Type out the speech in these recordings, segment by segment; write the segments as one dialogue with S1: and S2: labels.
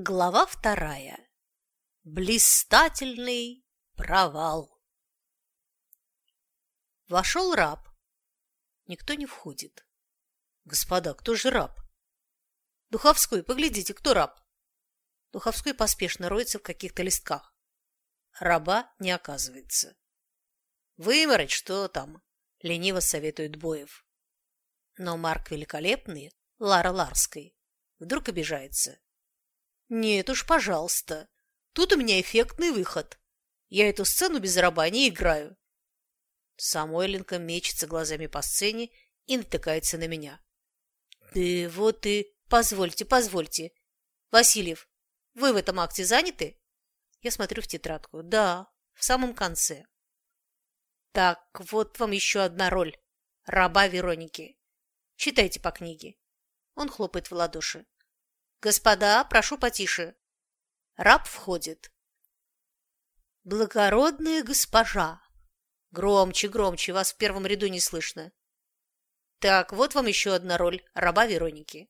S1: Глава вторая. Блистательный провал. Вошел раб. Никто не входит. Господа, кто же раб? Духовской, поглядите, кто раб? Духовской поспешно роется в каких-то листках. Раба не оказывается. Вымороть, что там? Лениво советует Боев. Но Марк Великолепный, Лара Ларской, вдруг обижается. Нет уж, пожалуйста. Тут у меня эффектный выход. Я эту сцену без раба не играю. Самойленко мечется глазами по сцене и натыкается на меня. Да вот и... Позвольте, позвольте. Васильев, вы в этом акте заняты? Я смотрю в тетрадку. Да, в самом конце. Так, вот вам еще одна роль. Раба Вероники. Читайте по книге. Он хлопает в ладоши. «Господа, прошу потише». Раб входит. «Благородная госпожа!» Громче, громче, вас в первом ряду не слышно. Так, вот вам еще одна роль раба Вероники.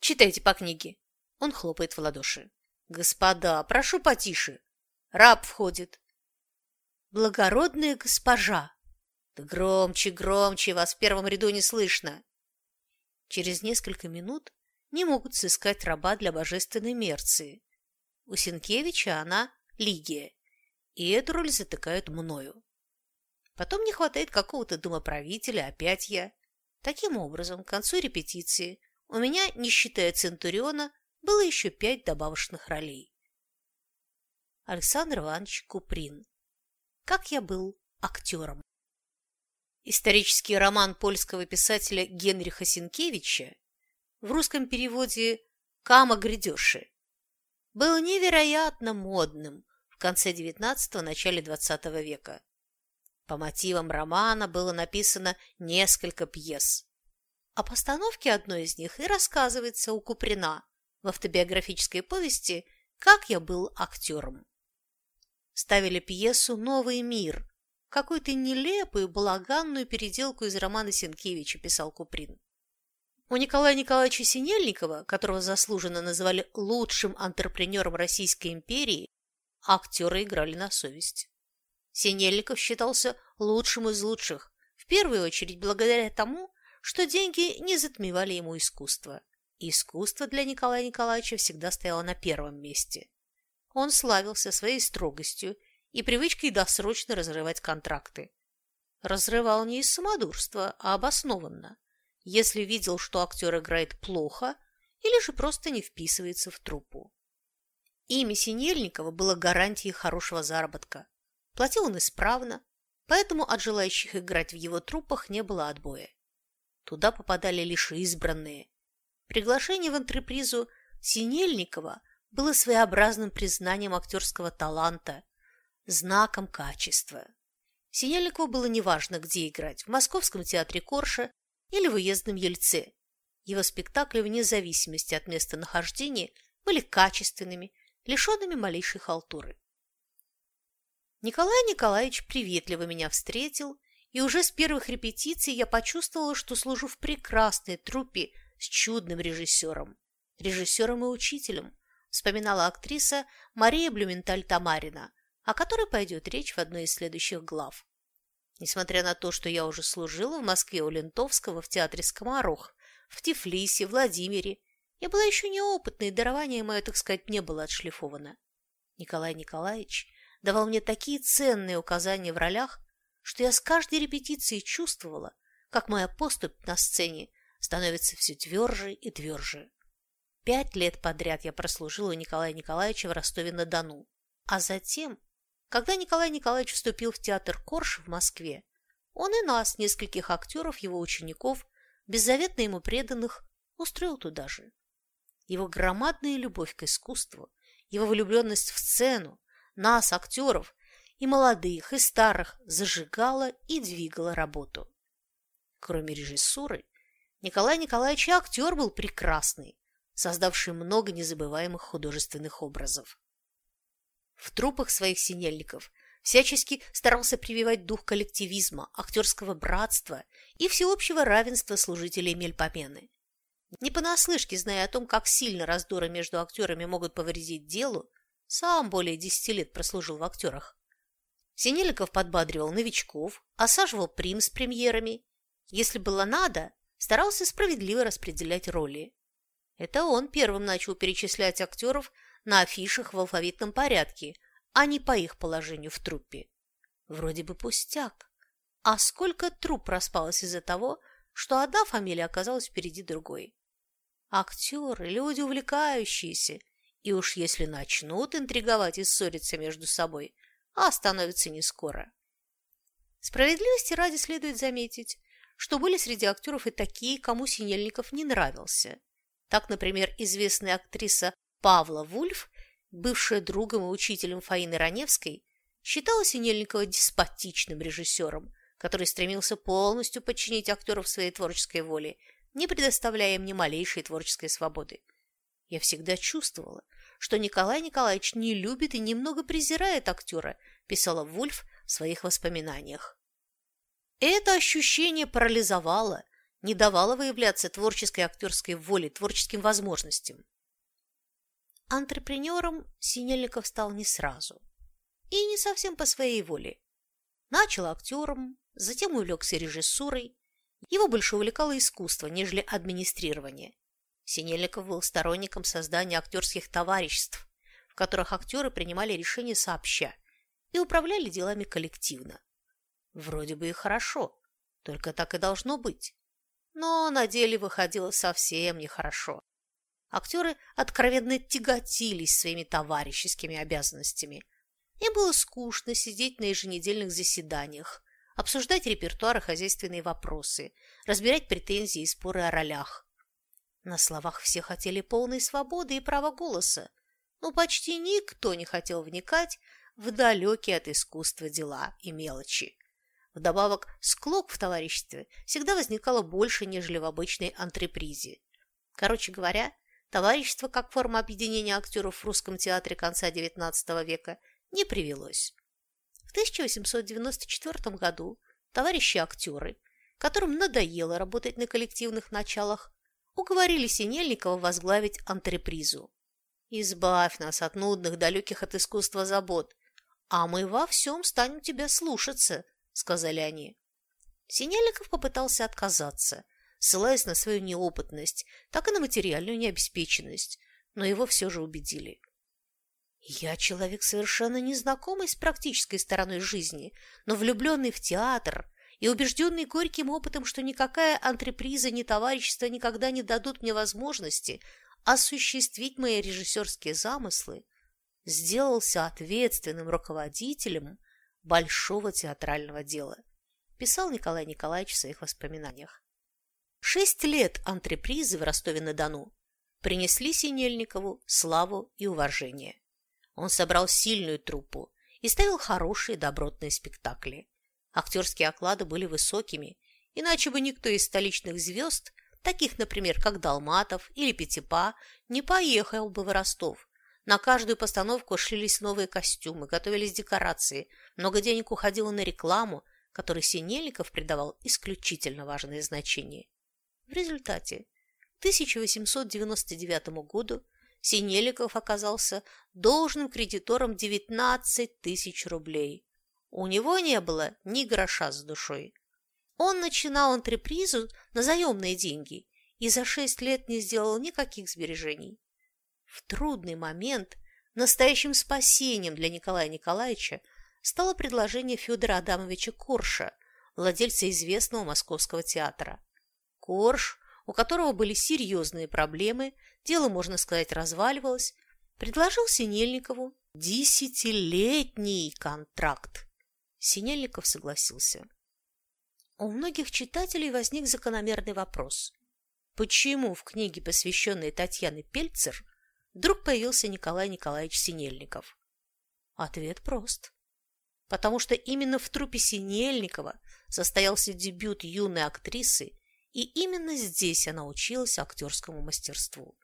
S1: Читайте по книге. Он хлопает в ладоши. Господа, прошу потише. Раб входит. Благородная госпожа. Да громче, громче, вас в первом ряду не слышно. Через несколько минут не могут сыскать раба для божественной мерции. У Сенкевича она Лигия, и эту роль затыкают мною. Потом не хватает какого-то домоправителя, опять я. Таким образом, к концу репетиции у меня, не считая Центуриона, было еще пять добавочных ролей. Александр Иванович Куприн. Как я был актером. Исторический роман польского писателя Генриха Сенкевича в русском переводе «Кама грядеши», был невероятно модным в конце XIX – начале XX века. По мотивам романа было написано несколько пьес. О постановке одной из них и рассказывается у Куприна в автобиографической повести «Как я был актером». Ставили пьесу «Новый мир», какую-то нелепую, балаганную переделку из романа Сенкевича, писал Куприн. У Николая Николаевича Синельникова, которого заслуженно называли лучшим антрепренером Российской империи, актеры играли на совесть. Синельников считался лучшим из лучших, в первую очередь благодаря тому, что деньги не затмевали ему искусство. искусство для Николая Николаевича всегда стояло на первом месте. Он славился своей строгостью и привычкой досрочно разрывать контракты. Разрывал не из самодурства, а обоснованно если видел, что актер играет плохо или же просто не вписывается в труппу. Имя Синельникова было гарантией хорошего заработка. Платил он исправно, поэтому от желающих играть в его труппах не было отбоя. Туда попадали лишь избранные. Приглашение в антрепризу Синельникова было своеобразным признанием актерского таланта, знаком качества. Синельникову было неважно, где играть – в Московском театре Корша или в уездном Ельце. Его спектакли, вне зависимости от места нахождения, были качественными, лишенными малейшей халтуры. Николай Николаевич приветливо меня встретил, и уже с первых репетиций я почувствовала, что служу в прекрасной труппе с чудным режиссером. Режиссером и учителем, вспоминала актриса Мария Блюменталь-Тамарина, о которой пойдет речь в одной из следующих глав. Несмотря на то, что я уже служила в Москве у Лентовского в театре «Скоморох», в Тифлисе, Владимире, я была еще неопытной, и дарование мое, так сказать, не было отшлифовано. Николай Николаевич давал мне такие ценные указания в ролях, что я с каждой репетицией чувствовала, как моя поступь на сцене становится все тверже и тверже. Пять лет подряд я прослужила у Николая Николаевича в Ростове-на-Дону, а затем когда Николай Николаевич вступил в театр Корж в Москве, он и нас, нескольких актеров, его учеников, беззаветно ему преданных, устроил туда же. Его громадная любовь к искусству, его влюбленность в сцену, нас, актеров, и молодых, и старых, зажигала и двигала работу. Кроме режиссуры, Николай Николаевич и актер был прекрасный, создавший много незабываемых художественных образов. В трупах своих синельников всячески старался прививать дух коллективизма, актерского братства и всеобщего равенства служителей Мельпомены. Не понаслышке, зная о том, как сильно раздоры между актерами могут повредить делу, сам более десяти лет прослужил в актерах. Синельников подбадривал новичков, осаживал прим с премьерами. Если было надо, старался справедливо распределять роли. Это он первым начал перечислять актеров на афишах в алфавитном порядке, а не по их положению в труппе. Вроде бы пустяк. А сколько труп распалось из-за того, что одна фамилия оказалась впереди другой. Актеры – люди увлекающиеся, и уж если начнут интриговать и ссориться между собой, а остановятся не скоро. Справедливости ради следует заметить, что были среди актеров и такие, кому Синельников не нравился. Так, например, известная актриса Павла Вульф, бывшая другом и учителем Фаины Раневской, считала Синельникова деспотичным режиссером, который стремился полностью подчинить актеров своей творческой воле, не предоставляя им ни малейшей творческой свободы. Я всегда чувствовала, что Николай Николаевич не любит и немного презирает актера, писала Вульф в своих воспоминаниях. Это ощущение парализовало, не давало выявляться творческой актерской воле, творческим возможностям. Антрепренером Синельников стал не сразу. И не совсем по своей воле. Начал актером, затем увлекся режиссурой. Его больше увлекало искусство, нежели администрирование. Синельников был сторонником создания актерских товариществ, в которых актеры принимали решения сообща и управляли делами коллективно. Вроде бы и хорошо, только так и должно быть. Но на деле выходило совсем нехорошо. Актеры откровенно тяготились своими товарищескими обязанностями. Им было скучно сидеть на еженедельных заседаниях, обсуждать репертуар и хозяйственные вопросы, разбирать претензии и споры о ролях. На словах все хотели полной свободы и права голоса, но почти никто не хотел вникать в далекие от искусства дела и мелочи. Вдобавок, склок в товариществе всегда возникало больше, нежели в обычной антрепризе. Короче говоря, товарищество как форма объединения актеров в русском театре конца XIX века не привелось. В 1894 году товарищи-актеры, которым надоело работать на коллективных началах, уговорили Синельникова возглавить антрепризу. «Избавь нас от нудных, далеких от искусства забот, а мы во всем станем тебя слушаться», — сказали они. Синельников попытался отказаться, ссылаясь на свою неопытность, так и на материальную необеспеченность, но его все же убедили. Я человек совершенно незнакомый с практической стороной жизни, но влюбленный в театр и убежденный горьким опытом, что никакая антреприза, ни товарищество никогда не дадут мне возможности осуществить мои режиссерские замыслы, сделался ответственным руководителем большого театрального дела, писал Николай Николаевич в своих воспоминаниях. Шесть лет антрепризы в Ростове-на-Дону принесли Синельникову славу и уважение. Он собрал сильную труппу и ставил хорошие добротные спектакли. Актерские оклады были высокими, иначе бы никто из столичных звезд, таких, например, как Долматов или Пятипа, не поехал бы в Ростов. На каждую постановку шлились новые костюмы, готовились декорации, много денег уходило на рекламу, которой Синельников придавал исключительно важное значение. В результате к 1899 году Синеликов оказался должным кредитором 19 тысяч рублей. У него не было ни гроша с душой. Он начинал антрепризу на заемные деньги и за шесть лет не сделал никаких сбережений. В трудный момент настоящим спасением для Николая Николаевича стало предложение Федора Адамовича Корша, владельца известного московского театра. Корж у которого были серьезные проблемы, дело, можно сказать, разваливалось, предложил Синельникову десятилетний контракт. Синельников согласился. У многих читателей возник закономерный вопрос. Почему в книге, посвященной Татьяне Пельцер, вдруг появился Николай Николаевич Синельников? Ответ прост. Потому что именно в трупе Синельникова состоялся дебют юной актрисы и именно здесь она училась актерскому мастерству.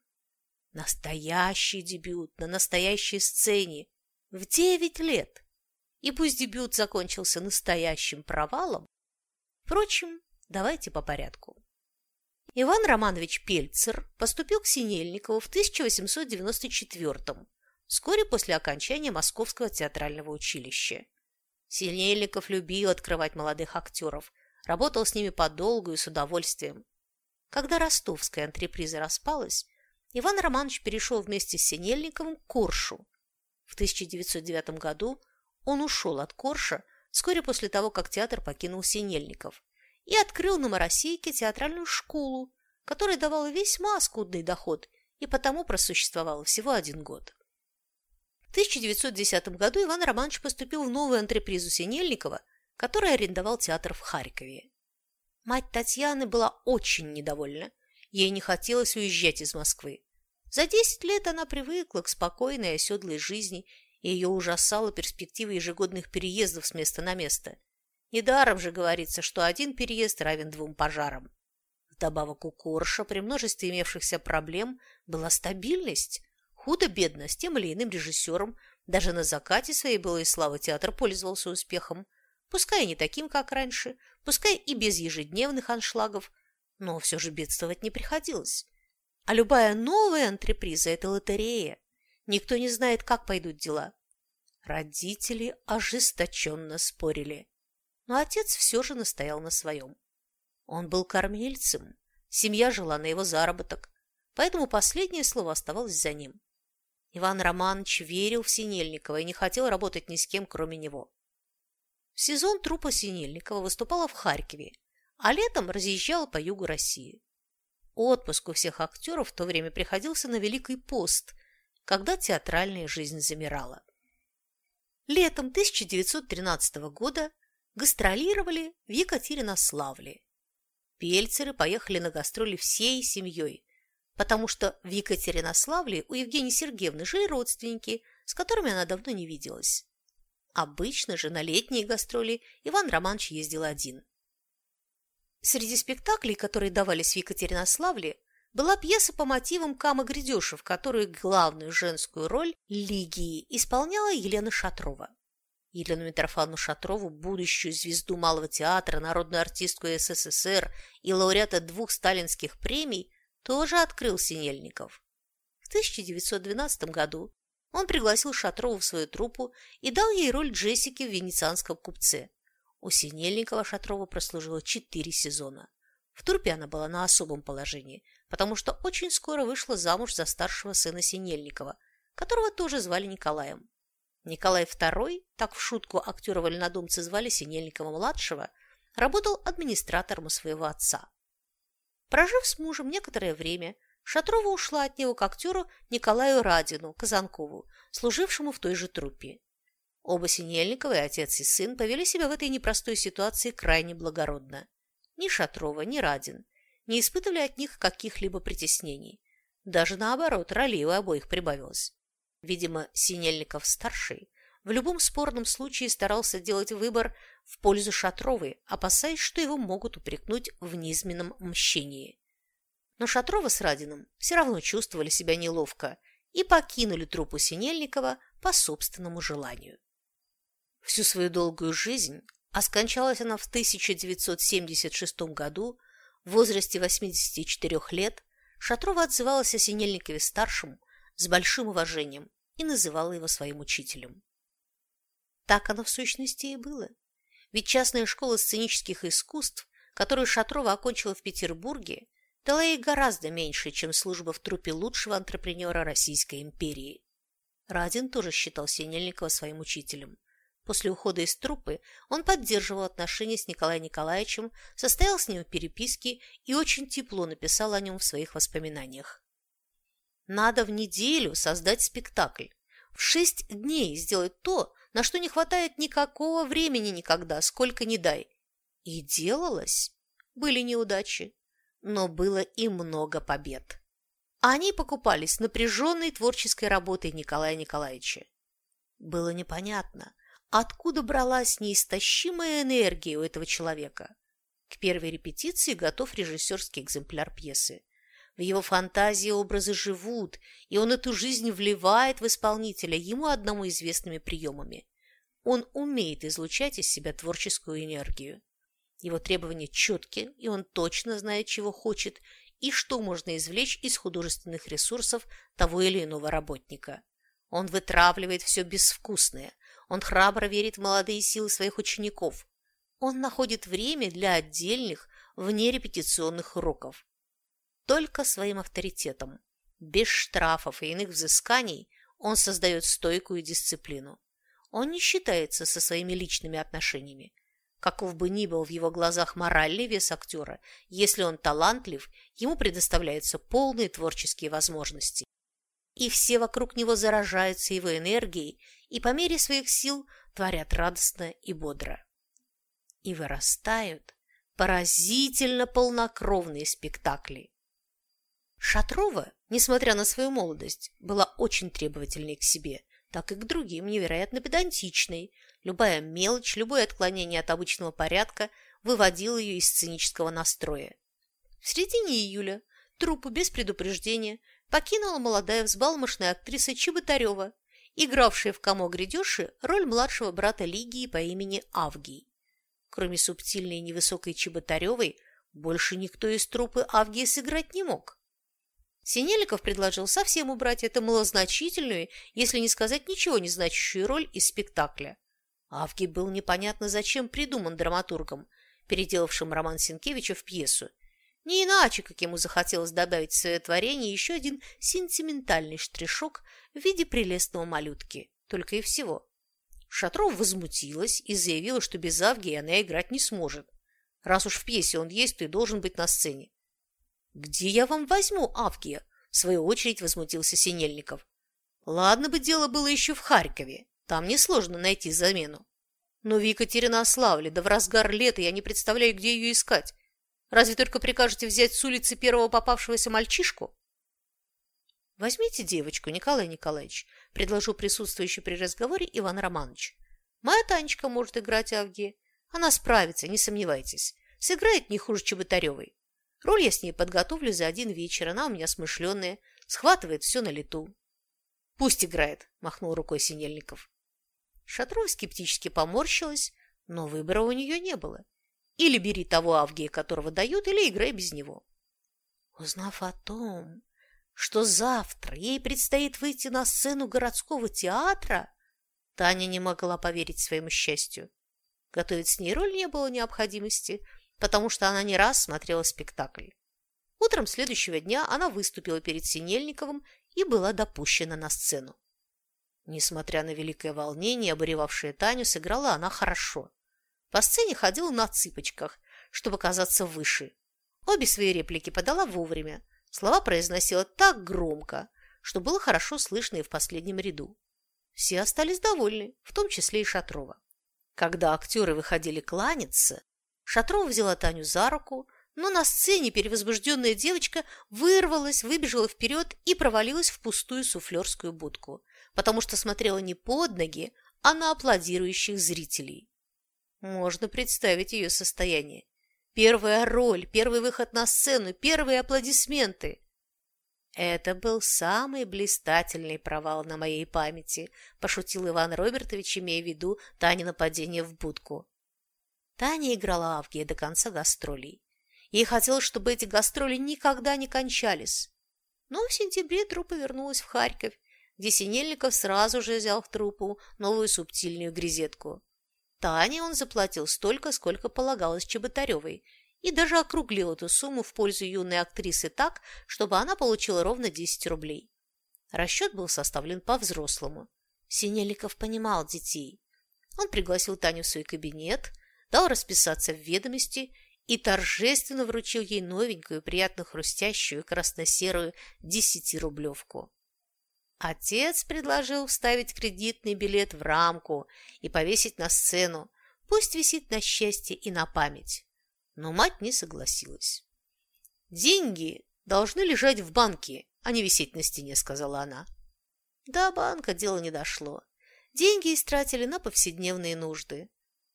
S1: Настоящий дебют на настоящей сцене в девять лет. И пусть дебют закончился настоящим провалом, впрочем, давайте по порядку. Иван Романович Пельцер поступил к Синельникову в 1894 вскоре после окончания Московского театрального училища. Синельников любил открывать молодых актеров, работал с ними подолгу и с удовольствием. Когда ростовская антреприза распалась, Иван Романович перешел вместе с Синельниковым к Коршу. В 1909 году он ушел от Корша вскоре после того, как театр покинул Синельников, и открыл на Моросейке театральную школу, которая давала весьма скудный доход и потому просуществовала всего один год. В 1910 году Иван Романович поступил в новую антрепризу Синельникова, который арендовал театр в Харькове. Мать Татьяны была очень недовольна. Ей не хотелось уезжать из Москвы. За десять лет она привыкла к спокойной и оседлой жизни, и ее ужасала перспектива ежегодных переездов с места на место. Недаром же говорится, что один переезд равен двум пожарам. Вдобавок у Корша при множестве имевшихся проблем была стабильность. Худо-бедно с тем или иным режиссером даже на закате своей былой славы театр пользовался успехом. Пускай не таким, как раньше, пускай и без ежедневных аншлагов, но все же бедствовать не приходилось. А любая новая антреприза – это лотерея. Никто не знает, как пойдут дела. Родители ожесточенно спорили. Но отец все же настоял на своем. Он был кормильцем, семья жила на его заработок, поэтому последнее слово оставалось за ним. Иван Романович верил в Синельникова и не хотел работать ни с кем, кроме него. В сезон трупа Синельникова выступала в Харькове, а летом разъезжала по югу России. Отпуск у всех актеров в то время приходился на Великий пост, когда театральная жизнь замирала. Летом 1913 года гастролировали в Екатеринославле. Пельцеры поехали на гастроли всей семьей, потому что в Екатеринославле у Евгении Сергеевны жили родственники, с которыми она давно не виделась. Обычно же на летние гастроли Иван Романович ездил один. Среди спектаклей, которые давались в Екатеринославле, была пьеса по мотивам Камы Грядеши, в которой главную женскую роль Лигии исполняла Елена Шатрова. Елену Митрофановну Шатрову, будущую звезду Малого театра, народную артистку СССР и лауреата двух сталинских премий, тоже открыл Синельников. В 1912 году он пригласил Шатрову в свою труппу и дал ей роль Джессики в «Венецианском купце». У Синельникова Шатрова прослужила четыре сезона. В трупе она была на особом положении, потому что очень скоро вышла замуж за старшего сына Синельникова, которого тоже звали Николаем. Николай II, так в шутку актера-вольнодумцы звали Синельникова-младшего, работал администратором у своего отца. Прожив с мужем некоторое время, Шатрова ушла от него к актеру Николаю Радину, Казанкову, служившему в той же труппе. Оба Синельниковы, отец и сын, повели себя в этой непростой ситуации крайне благородно. Ни Шатрова, ни Радин не испытывали от них каких-либо притеснений. Даже наоборот, ролей у обоих прибавилось. Видимо, Синельников-старший в любом спорном случае старался делать выбор в пользу Шатровой, опасаясь, что его могут упрекнуть в низменном мщении. Но Шатрова с Радиным все равно чувствовали себя неловко и покинули труппу Синельникова по собственному желанию. Всю свою долгую жизнь, а скончалась она в 1976 году, в возрасте 84 лет, Шатрова отзывалась о Синельникове-старшем с большим уважением и называла его своим учителем. Так оно в сущности и было. Ведь частная школа сценических искусств, которую Шатрова окончила в Петербурге, дала ей гораздо меньше, чем служба в трупе лучшего антрепренера Российской империи. Радин тоже считал Синельникова своим учителем. После ухода из труппы он поддерживал отношения с Николаем Николаевичем, состоял с ним в переписке и очень тепло написал о нем в своих воспоминаниях. Надо в неделю создать спектакль, в шесть дней сделать то, на что не хватает никакого времени никогда, сколько ни дай. И делалось. Были неудачи, но было и много побед. Они покупались напряженной творческой работой Николая Николаевича. Было непонятно, откуда бралась неистощимая энергия у этого человека. К первой репетиции готов режиссерский экземпляр пьесы. В его фантазии образы живут, и он эту жизнь вливает в исполнителя ему одному известными приемами. Он умеет излучать из себя творческую энергию. Его требования четкие, и он точно знает, чего хочет, и что можно извлечь из художественных ресурсов того или иного работника. Он вытравливает все безвкусное, он храбро верит в молодые силы своих учеников, он находит время для отдельных, внерепетиционных уроков. Только своим авторитетом, без штрафов и иных взысканий, он создает стойкую дисциплину. Он не считается со своими личными отношениями. Каков бы ни был в его глазах моральный вес актера, если он талантлив, ему предоставляются полные творческие возможности. И все вокруг него заражаются его энергией и по мере своих сил творят радостно и бодро. И вырастают поразительно полнокровные спектакли. Шатрова, несмотря на свою молодость, была очень требовательной к себе – так и к другим невероятно педантичной. Любая мелочь, любое отклонение от обычного порядка выводило ее из сценического настроя. В середине июля труппу без предупреждения покинула молодая взбалмошная актриса Чеботарева, игравшая в «Камо грядеши» роль младшего брата Лигии по имени Авгий. Кроме субтильной невысокой Чеботаревой, больше никто из труппы Авгии сыграть не мог. Синельников предложил совсем убрать эту малозначительную, если не сказать ничего не значащую роль из спектакля. Авгий был непонятно зачем придуман драматургом, переделавшим роман Сенкевича в пьесу. Не иначе, как ему захотелось добавить в свое творение еще один сентиментальный штришок в виде прелестного малютки. Только и всего. Шатров возмутилась и заявила, что без Авгии она играть не сможет. Раз уж в пьесе он есть, то и должен быть на сцене. «Где я вам возьму Авгия?» – в свою очередь возмутился Синельников. «Ладно бы дело было еще в Харькове. Там несложно найти замену. Но в Екатеринославле, да в разгар лета я не представляю, где ее искать. Разве только прикажете взять с улицы первого попавшегося мальчишку?» «Возьмите девочку, Николай Николаевич», – предложил присутствующий при разговоре Иван Романович. «Моя Танечка может играть Авгия. Она справится, не сомневайтесь. Сыграет не хуже Чеботаревой. Роль я с ней подготовлю за один вечер, она у меня смышленая, схватывает все на лету. «Пусть играет», – махнул рукой Синельников. Шатров скептически поморщилась, но выбора у нее не было. Или бери того Авгия, которого дают, или играй без него. Узнав о том, что завтра ей предстоит выйти на сцену городского театра, Таня не могла поверить своему счастью. Готовить с ней роль не было необходимости – потому что она не раз смотрела спектакль. Утром следующего дня она выступила перед Синельниковым и была допущена на сцену. Несмотря на великое волнение, обуревавшее Таню, сыграла она хорошо. По сцене ходила на цыпочках, чтобы казаться выше. Обе свои реплики подала вовремя, слова произносила так громко, что было хорошо слышно и в последнем ряду. Все остались довольны, в том числе и Шатрова. Когда актеры выходили кланяться, Шатрова взяла Таню за руку, но на сцене перевозбужденная девочка вырвалась, выбежала вперед и провалилась в пустую суфлерскую будку, потому что смотрела не под ноги, а на аплодирующих зрителей. Можно представить ее состояние. Первая роль, первый выход на сцену, первые аплодисменты. Это был самый блистательный провал на моей памяти, пошутил Иван Робертович, имея в виду Тане нападение в будку. Таня играла Авгия до конца гастролей. Ей хотелось, чтобы эти гастроли никогда не кончались. Но в сентябре труппа вернулась в Харьков, где Синельников сразу же взял в труппу новую субтильную грезетку. Тане он заплатил столько, сколько полагалось Чеботаревой, и даже округлил эту сумму в пользу юной актрисы так, чтобы она получила ровно 10 рублей. Расчет был составлен по-взрослому. Синельников понимал детей. Он пригласил Таню в свой кабинет – дал расписаться в ведомости и торжественно вручил ей новенькую, приятно хрустящую красно-серую десятирублевку. Отец предложил вставить кредитный билет в рамку и повесить на сцену. Пусть висит на счастье и на память. Но мать не согласилась. «Деньги должны лежать в банке, а не висеть на стене», — сказала она. До банка дело не дошло. Деньги истратили на повседневные нужды.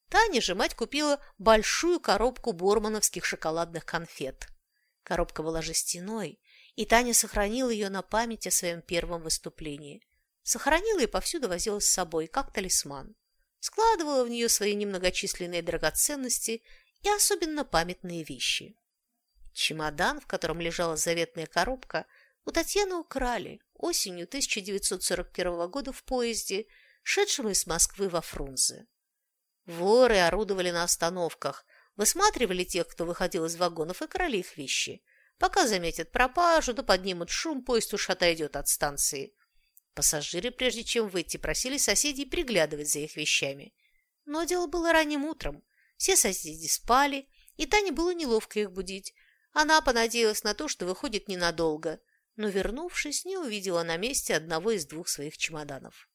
S1: Тане же мать купила большую коробку бормановских шоколадных конфет. Коробка была жестяной, и Таня сохранила ее на память о своем первом выступлении. Сохранила и повсюду возила с собой, как талисман. Складывала в нее свои немногочисленные драгоценности и особенно памятные вещи. Чемодан, в котором лежала заветная коробка, у Татьяны украли осенью 1941 года в поезде, шедшем из Москвы во Фрунзе. Воры орудовали на остановках, высматривали тех, кто выходил из вагонов, и крали их вещи. Пока заметят пропажу, да поднимут шум, поезд уж отойдет от станции. Пассажиры, прежде чем выйти, просили соседей приглядывать за их вещами. Но дело было ранним утром. Все соседи спали, и Тане было неловко их будить. Она понадеялась на то, что выходит ненадолго, но, вернувшись, не увидела на месте одного из двух своих чемоданов.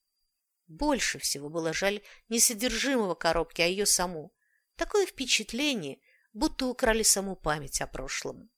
S1: Больше всего было жаль не содержимого коробки, а ее саму. Такое впечатление, будто украли саму память о прошлом.